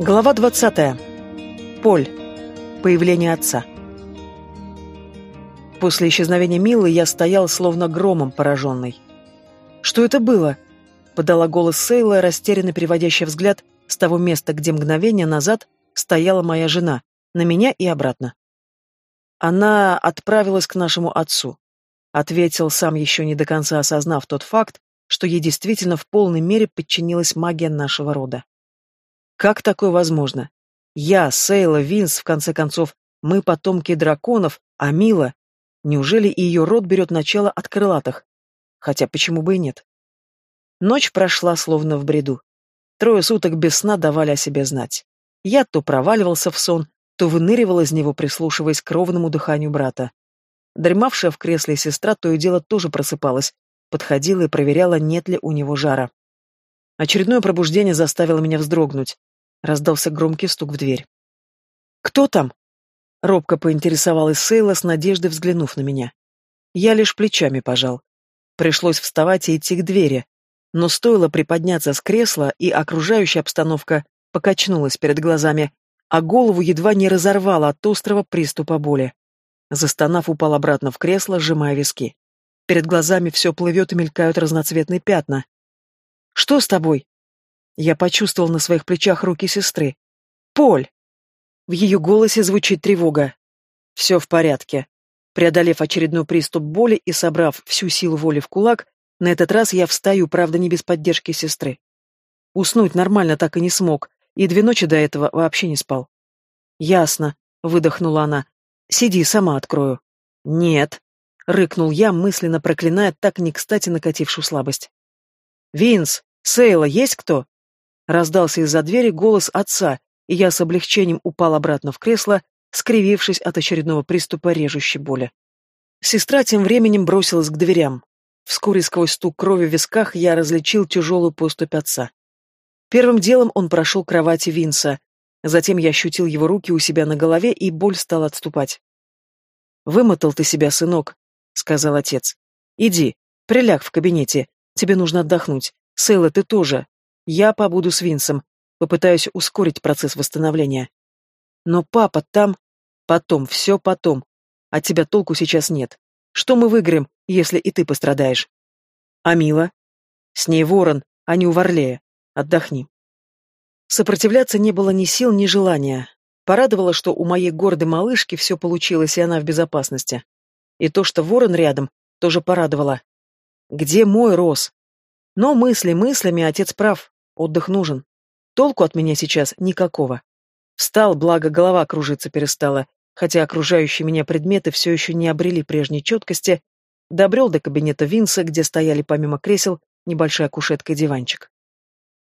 Глава 20. Поль. Появление отца. После исчезновения Милы я стоял словно громом пораженный. «Что это было?» — подала голос Сейла, растерянно переводящий взгляд с того места, где мгновение назад стояла моя жена, на меня и обратно. Она отправилась к нашему отцу. Ответил, сам еще не до конца осознав тот факт, что ей действительно в полной мере подчинилась магия нашего рода. Как такое возможно? Я, Сейла, Винс, в конце концов, мы потомки драконов, а Мила... Неужели и ее род берет начало от крылатых? Хотя почему бы и нет? Ночь прошла словно в бреду. Трое суток без сна давали о себе знать. Я то проваливался в сон, то выныривал из него, прислушиваясь к ровному дыханию брата. Дремавшая в кресле сестра то и дело тоже просыпалась, подходила и проверяла, нет ли у него жара. Очередное пробуждение заставило меня вздрогнуть. Раздался громкий стук в дверь. «Кто там?» Робко поинтересовалась Сейла, с надеждой взглянув на меня. Я лишь плечами пожал. Пришлось вставать и идти к двери. Но стоило приподняться с кресла, и окружающая обстановка покачнулась перед глазами, а голову едва не разорвала от острого приступа боли. Застонав, упал обратно в кресло, сжимая виски. Перед глазами все плывет и мелькают разноцветные пятна. «Что с тобой?» Я почувствовал на своих плечах руки сестры. «Поль!» В ее голосе звучит тревога. «Все в порядке». Преодолев очередной приступ боли и собрав всю силу воли в кулак, на этот раз я встаю, правда, не без поддержки сестры. Уснуть нормально так и не смог, и две ночи до этого вообще не спал. «Ясно», — выдохнула она. «Сиди, сама открою». «Нет», — рыкнул я, мысленно проклиная так не кстати накатившую слабость. «Винс, Сейла, есть кто?» Раздался из-за двери голос отца, и я с облегчением упал обратно в кресло, скривившись от очередного приступа режущей боли. Сестра тем временем бросилась к дверям. Вскоре сквозь стук крови в висках я различил тяжелую поступь отца. Первым делом он прошел к кровати Винса. Затем я ощутил его руки у себя на голове, и боль стала отступать. «Вымотал ты себя, сынок», — сказал отец. «Иди, приляг в кабинете. Тебе нужно отдохнуть. Сейла, ты тоже. Я побуду с Винсом, попытаюсь ускорить процесс восстановления. Но папа там... Потом, все потом. От тебя толку сейчас нет. Что мы выиграем, если и ты пострадаешь? А Мила? С ней ворон, а не у Варлея. Отдохни. Сопротивляться не было ни сил, ни желания. Порадовало, что у моей гордой малышки все получилось, и она в безопасности. И то, что ворон рядом, тоже порадовало. Где мой Рос? Но мысли мыслями, отец прав. Отдых нужен. Толку от меня сейчас никакого. Встал, благо голова кружиться перестала, хотя окружающие меня предметы все еще не обрели прежней четкости, добрел до кабинета Винса, где стояли помимо кресел небольшая кушетка и диванчик.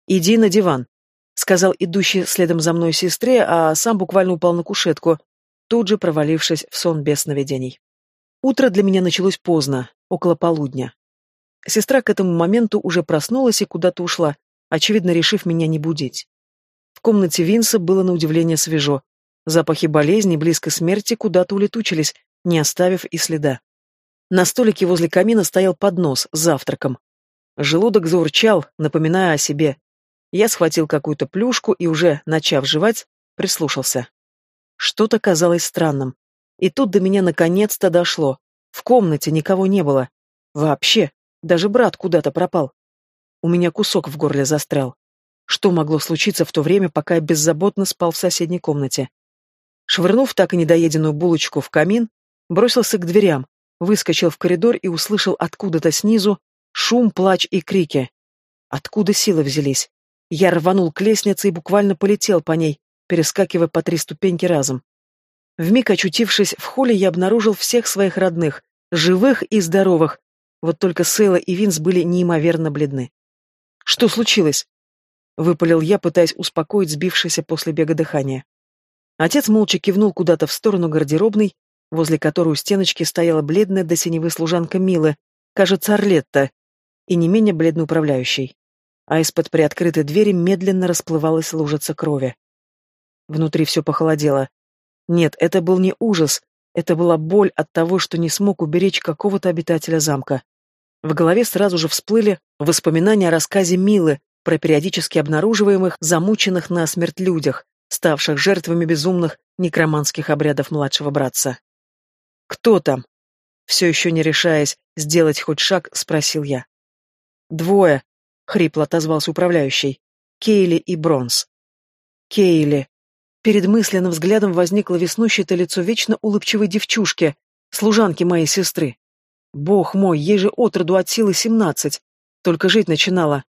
«Иди на диван», — сказал идущий следом за мной сестре, а сам буквально упал на кушетку, тут же провалившись в сон без сновидений. Утро для меня началось поздно, около полудня. Сестра к этому моменту уже проснулась и куда-то ушла, очевидно, решив меня не будить. В комнате Винса было на удивление свежо. Запахи болезни, близко смерти куда-то улетучились, не оставив и следа. На столике возле камина стоял поднос с завтраком. Желудок заурчал, напоминая о себе. Я схватил какую-то плюшку и, уже начав жевать, прислушался. Что-то казалось странным. И тут до меня наконец-то дошло. В комнате никого не было. Вообще, даже брат куда-то пропал. У меня кусок в горле застрял. Что могло случиться в то время, пока я беззаботно спал в соседней комнате? Швырнув так и недоеденную булочку в камин, бросился к дверям, выскочил в коридор и услышал откуда-то снизу шум, плач и крики. Откуда силы взялись? Я рванул к лестнице и буквально полетел по ней, перескакивая по три ступеньки разом. Вмиг очутившись в холле, я обнаружил всех своих родных, живых и здоровых, вот только Сейла и Винс были неимоверно бледны. Что случилось? Выпалил я, пытаясь успокоить сбившееся после бега дыхание. Отец молча кивнул куда-то в сторону гардеробной, возле которой у стеночки стояла бледная до синевы служанка Милы, кажется, Орлетта, и не менее бледный управляющий. А из-под приоткрытой двери медленно расплывалась лужица крови. Внутри все похолодело. Нет, это был не ужас, это была боль от того, что не смог уберечь какого-то обитателя замка. В голове сразу же всплыли воспоминания о рассказе Милы, про периодически обнаруживаемых, замученных насмерть людях, ставших жертвами безумных некроманских обрядов младшего братца. «Кто там?» Все еще не решаясь сделать хоть шаг, спросил я. «Двое», — хрипло отозвался управляющий. «Кейли и Бронз». «Кейли». Перед мысленным взглядом возникло веснущее лицо вечно улыбчивой девчушки, служанки моей сестры. Бог мой, ей же отроду от силы семнадцать, только жить начинала.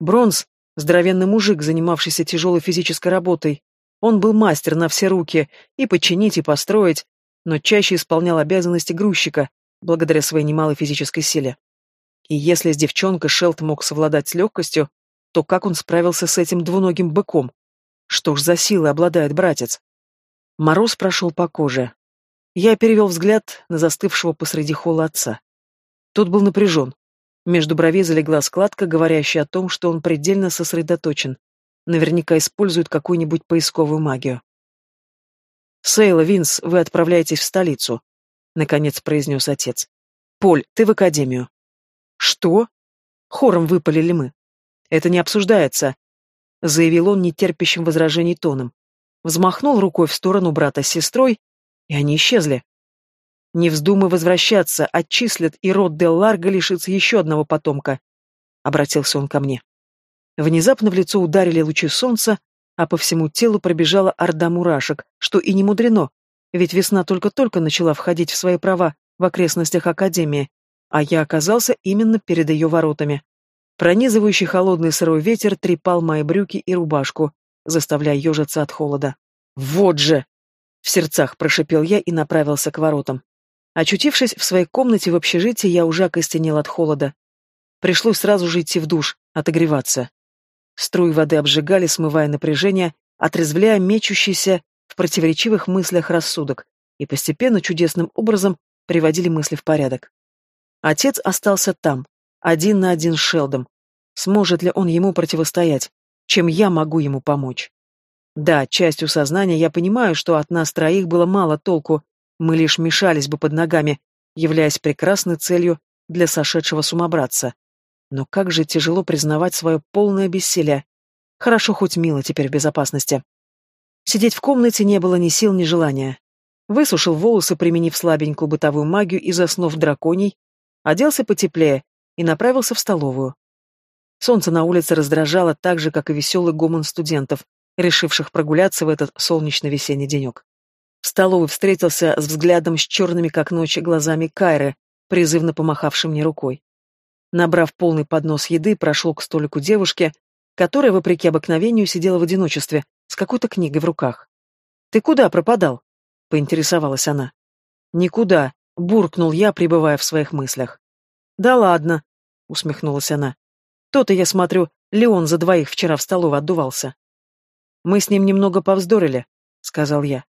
Бронз — здоровенный мужик, занимавшийся тяжелой физической работой. Он был мастер на все руки, и починить, и построить, но чаще исполнял обязанности грузчика, благодаря своей немалой физической силе. И если с девчонкой Шелт мог совладать с легкостью, то как он справился с этим двуногим быком? Что ж за силы обладает братец? Мороз прошел по коже. Я перевел взгляд на застывшего посреди холла отца. Тот был напряжен. Между бровей залегла складка, говорящая о том, что он предельно сосредоточен. Наверняка использует какую-нибудь поисковую магию. «Сейла, Винс, вы отправляетесь в столицу», — наконец произнес отец. «Поль, ты в академию». «Что?» — хором выпалили мы. «Это не обсуждается», — заявил он нетерпящим возражений тоном. Взмахнул рукой в сторону брата с сестрой, и они исчезли. «Не вздумай возвращаться, отчислят, и род Дел Ларго лишится еще одного потомка», — обратился он ко мне. Внезапно в лицо ударили лучи солнца, а по всему телу пробежала орда мурашек, что и не мудрено, ведь весна только-только начала входить в свои права в окрестностях Академии, а я оказался именно перед ее воротами. Пронизывающий холодный сырой ветер трепал мои брюки и рубашку, заставляя ежиться от холода. «Вот же!» — в сердцах прошипел я и направился к воротам. Очутившись в своей комнате в общежитии, я уже окостенел от холода. Пришлось сразу же идти в душ, отогреваться. Струи воды обжигали, смывая напряжение, отрезвляя мечущийся в противоречивых мыслях рассудок, и постепенно чудесным образом приводили мысли в порядок. Отец остался там, один на один с Шелдом. Сможет ли он ему противостоять? Чем я могу ему помочь? Да, частью сознания я понимаю, что от нас троих было мало толку, мы лишь мешались бы под ногами, являясь прекрасной целью для сошедшего сумобратца. Но как же тяжело признавать свое полное бессилие. Хорошо, хоть Мила теперь в безопасности. Сидеть в комнате не было ни сил, ни желания. Высушил волосы, применив слабенькую бытовую магию и заснув драконий, оделся потеплее и направился в столовую. Солнце на улице раздражало так же, как и веселый гомон студентов, решивших прогуляться в этот солнечный весенний денек. В столовой встретился с взглядом с черными, как ночи, глазами Кайры, призывно помахавшим мне рукой. Набрав полный поднос еды, прошел к столику девушки, которая, вопреки обыкновению, сидела в одиночестве, с какой-то книгой в руках. «Ты куда пропадал?» — поинтересовалась она. «Никуда», — буркнул я, пребывая в своих мыслях. «Да ладно», — усмехнулась она. «То-то, я смотрю, Леон за двоих вчера в столовой отдувался». «Мы с ним немного повздорили», — сказал я.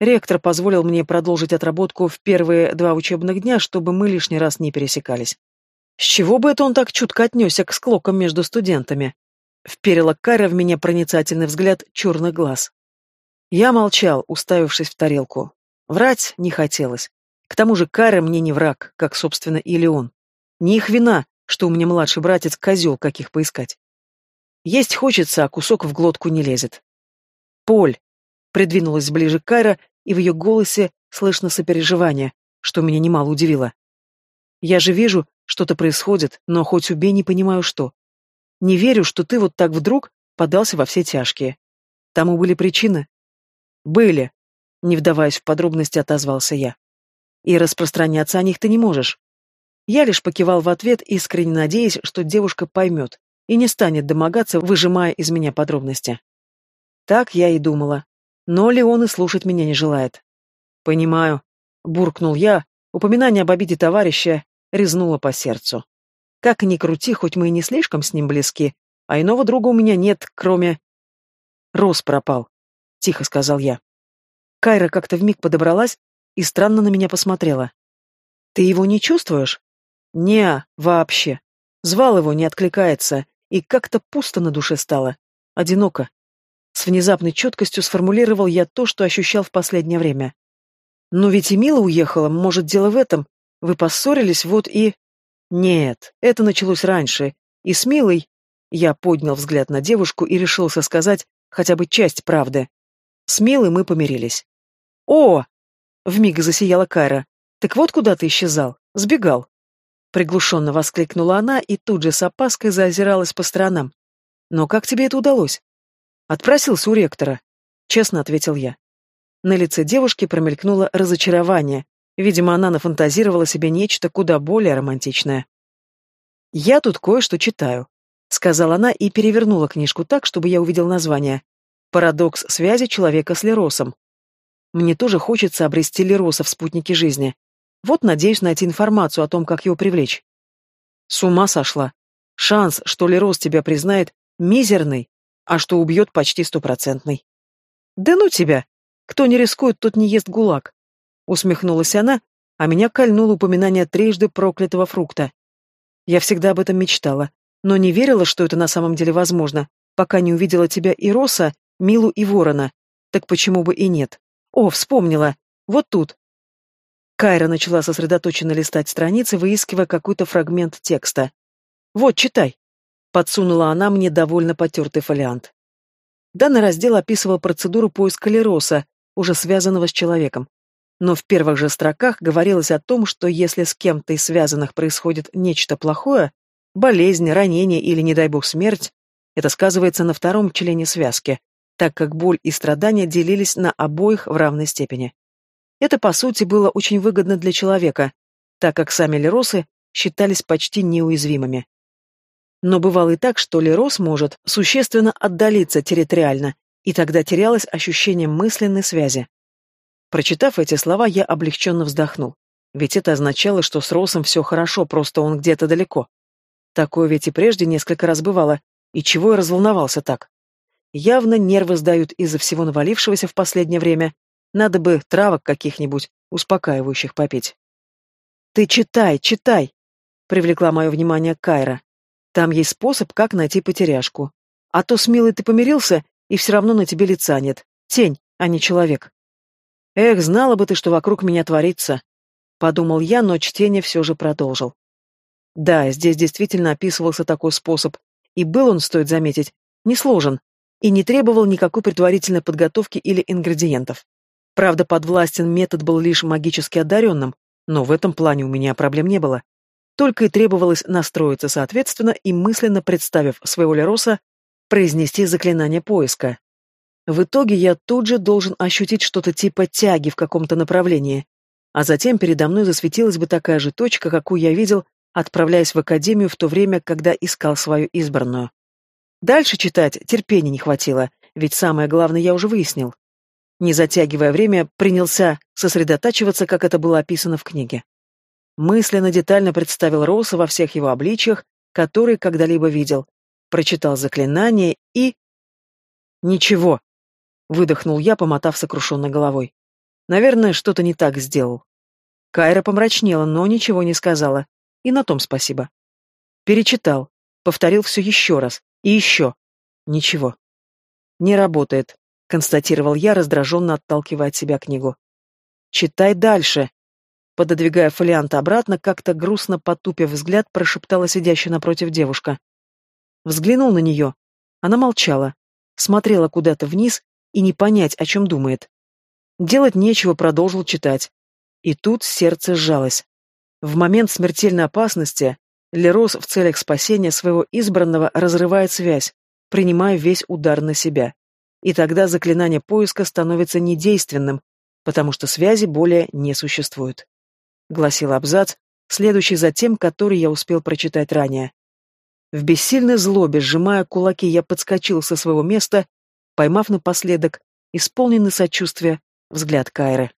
Ректор позволил мне продолжить отработку в первые два учебных дня, чтобы мы лишний раз не пересекались. С чего бы это он так чутко отнесся к склокам между студентами? Вперила Кайра в меня проницательный взгляд черных глаз. Я молчал, уставившись в тарелку. Врать не хотелось. К тому же Кайра мне не враг, как, собственно, и Леон. Не их вина, что у меня младший братец козел, каких поискать. Есть хочется, а кусок в глотку не лезет. Поль. Придвинулась ближе Кайра, и в ее голосе слышно сопереживание, что меня немало удивило. Я же вижу, что-то происходит, но хоть убей, не понимаю, что. Не верю, что ты вот так вдруг подался во все тяжкие. Тому были причины? Были, не вдаваясь в подробности, отозвался я. И распространяться о них ты не можешь. Я лишь покивал в ответ, искренне надеясь, что девушка поймет и не станет домогаться, выжимая из меня подробности. Так я и думала. Но Леон и слушать меня не желает. «Понимаю», — буркнул я, упоминание об обиде товарища резнуло по сердцу. Как ни крути, хоть мы и не слишком с ним близки, а иного друга у меня нет, кроме... Рос пропал, — тихо сказал я. Кайра как-то вмиг подобралась и странно на меня посмотрела. «Ты его не чувствуешь?» «Не, вообще. Звал его, не откликается, и как-то пусто на душе стало. Одиноко». С внезапной четкостью сформулировал я то, что ощущал в последнее время. «Но ведь и Мила уехала, может, дело в этом. Вы поссорились, вот и... Нет, это началось раньше. И с Милой... Я поднял взгляд на девушку и решился сказать хотя бы часть правды. С Милой мы помирились. «О!» — вмиг засияла Кайра. «Так вот куда ты исчезал. Сбегал». Приглушенно воскликнула она и тут же с опаской заозиралась по сторонам. «Но как тебе это удалось?» «Отпросился у ректора», — честно ответил я. На лице девушки промелькнуло разочарование. Видимо, она нафантазировала себе нечто куда более романтичное. «Я тут кое-что читаю», — сказала она и перевернула книжку так, чтобы я увидел название. «Парадокс связи человека с Леросом». Мне тоже хочется обрести Лероса в спутнике жизни. Вот надеюсь найти информацию о том, как его привлечь. С ума сошла. Шанс, что Лерос тебя признает, мизерный, а что убьет почти стопроцентный. Да ну тебя! Кто не рискует, тот не ест гулаг. Усмехнулась она, а меня кольнуло упоминание трижды проклятого фрукта. Я всегда об этом мечтала, но не верила, что это на самом деле возможно, пока не увидела тебя и Роса, Милу и Ворона. Так почему бы и нет? О, вспомнила. Вот тут. Кайра начала сосредоточенно листать страницы, выискивая какой-то фрагмент текста. «Вот, читай», — подсунула она мне довольно потертый фолиант. Данный раздел описывал процедуру поиска Лероса, уже связанного с человеком. Но в первых же строках говорилось о том, что если с кем-то из связанных происходит нечто плохое, болезнь, ранение или, не дай бог, смерть, это сказывается на втором члене связки, так как боль и страдания делились на обоих в равной степени. Это, по сути, было очень выгодно для человека, так как сами леросы считались почти неуязвимыми. Но бывало и так, что лерос может существенно отдалиться территориально, и тогда терялось ощущение мысленной связи. Прочитав эти слова, я облегченно вздохнул. Ведь это означало, что с Росом все хорошо, просто он где-то далеко. Такое ведь и прежде несколько раз бывало. И чего я разволновался так? Явно нервы сдают из-за всего навалившегося в последнее время. Надо бы травок каких-нибудь, успокаивающих попить. «Ты читай, читай!» — привлекла мое внимание Кайра. «Там есть способ, как найти потеряшку. А то с Милой ты помирился, и все равно на тебе лица нет. Тень, а не человек». Эх, знала бы ты, что вокруг меня творится. Подумал я, но чтение все же продолжил. Да, здесь действительно описывался такой способ, и был он, стоит заметить, не сложен, и не требовал никакой предварительной подготовки или ингредиентов. Правда, подвластен метод был лишь магически одаренным, но в этом плане у меня проблем не было. Только и требовалось настроиться соответственно и мысленно представив своего Лероса, произнести заклинание поиска. В итоге я тут же должен ощутить что-то типа тяги в каком-то направлении, а затем передо мной засветилась бы такая же точка, какую я видел, отправляясь в академию в то время, когда искал свою избранную. Дальше читать терпения не хватило, ведь самое главное я уже выяснил. Не затягивая время, принялся сосредотачиваться, как это было описано в книге. Мысленно детально представил Роуса во всех его обличиях, которые когда-либо видел, прочитал заклинание и... Ничего, Выдохнул я, помотав сокрушенной головой. Наверное, что-то не так сделал. Кайра помрачнела, но ничего не сказала. И на том спасибо. Перечитал. Повторил все еще раз. И еще. Ничего. Не работает, констатировал я, раздраженно отталкивая от себя книгу. Читай дальше. Пододвигая фолиант обратно, как-то грустно потупив взгляд, прошептала сидящая напротив девушка. Взглянул на нее. Она молчала, смотрела куда-то вниз, и не понять, о чем думает. Делать нечего, продолжил читать. И тут сердце сжалось. В момент смертельной опасности Лерос в целях спасения своего избранного разрывает связь, принимая весь удар на себя. И тогда заклинание поиска становится недейственным, потому что связи более не существует. Гласил абзац, следующий за тем, который я успел прочитать ранее. В бессильной злобе, сжимая кулаки, я подскочил со своего места поймав напоследок исполненный сочувствия взгляд Кайры.